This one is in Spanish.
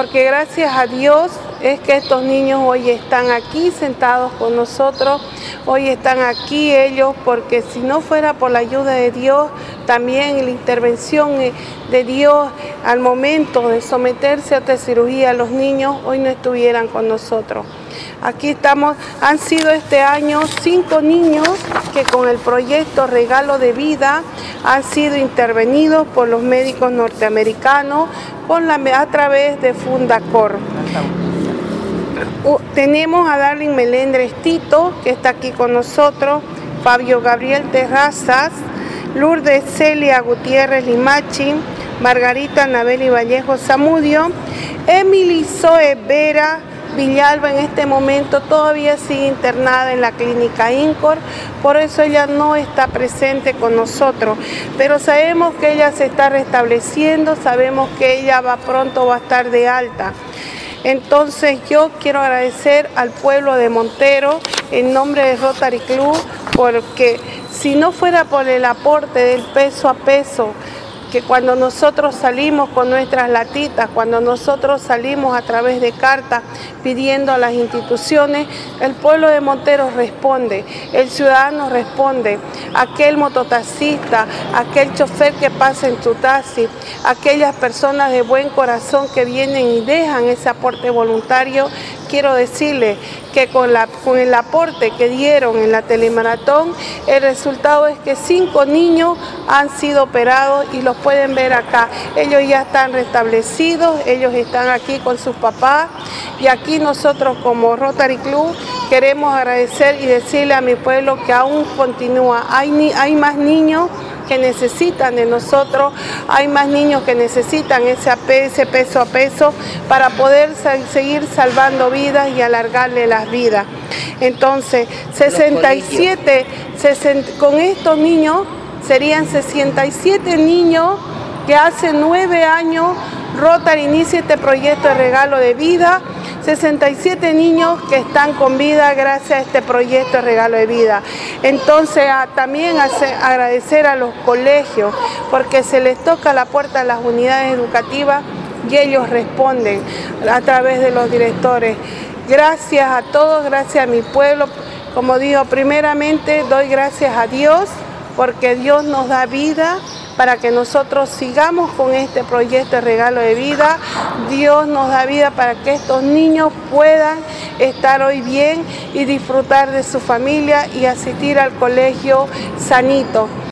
porque gracias a Dios es que estos niños hoy están aquí sentados con nosotros, hoy están aquí ellos, porque si no fuera por la ayuda de Dios, también la intervención de Dios al momento de someterse a esta cirugía, los niños hoy no estuvieran con nosotros. Aquí estamos, han sido este año cinco niños que con el proyecto Regalo de Vida han sido intervenidos por los médicos norteamericanos a través de Fundacor. tenemos a Darling Melendres Tito, que está aquí con nosotros, Fabio Gabriel Terrazas, Lourdes Celia Gutiérrez Limachi, Margarita Nabeli Vallejo Zamudio, Emily Zoe Vera Villalba en este momento todavía sigue internada en la clínica INCOR, por eso ella no está presente con nosotros, pero sabemos que ella se está restableciendo, sabemos que ella va pronto a estar de alta. Entonces yo quiero agradecer al pueblo de Montero en nombre de Rotary Club porque si no fuera por el aporte del peso a peso que cuando nosotros salimos con nuestras latitas, cuando nosotros salimos a través de cartas pidiendo a las instituciones, el pueblo de Montero responde, el ciudadano responde, aquel mototaxista, aquel chofer que pasa en su taxi, aquellas personas de buen corazón que vienen y dejan ese aporte voluntario, quiero decirle que con, el aporte que dieron en la telemaratón, el resultado es que cinco niños han sido operados y los pueden ver acá. Ellos ya están restablecidos, ellos están aquí con sus papás y aquí nosotros como Rotary Club queremos agradecer y decirle a mi pueblo que aún continúa. Hay más niños que necesitan de nosotros, hay más niños que necesitan ese, ese peso a peso para poder seguir salvando vidas y alargarle las vidas. Entonces, 67, con estos niños serían 67 niños que hace nueve años Rotary inicia este proyecto de regalo de vida 67 niños que están con vida gracias a este proyecto regalo de vida. Entonces también agradecer a los colegios porque se les toca la puerta a las unidades educativas y ellos responden a través de los directores. Gracias a todos, gracias a mi pueblo. Como digo, primeramente doy gracias a Dios porque Dios nos da vida para que nosotros sigamos con este proyecto de regalo de vida. Dios nos da vida para que estos niños puedan estar hoy bien y disfrutar de su familia y asistir al colegio sanito.